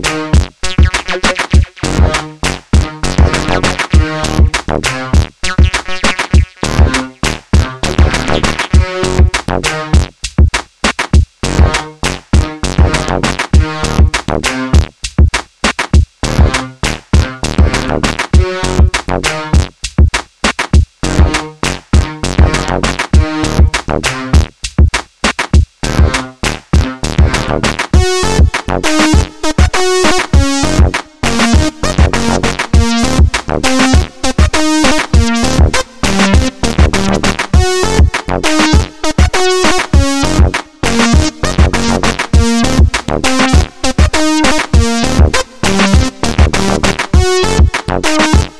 Bye. you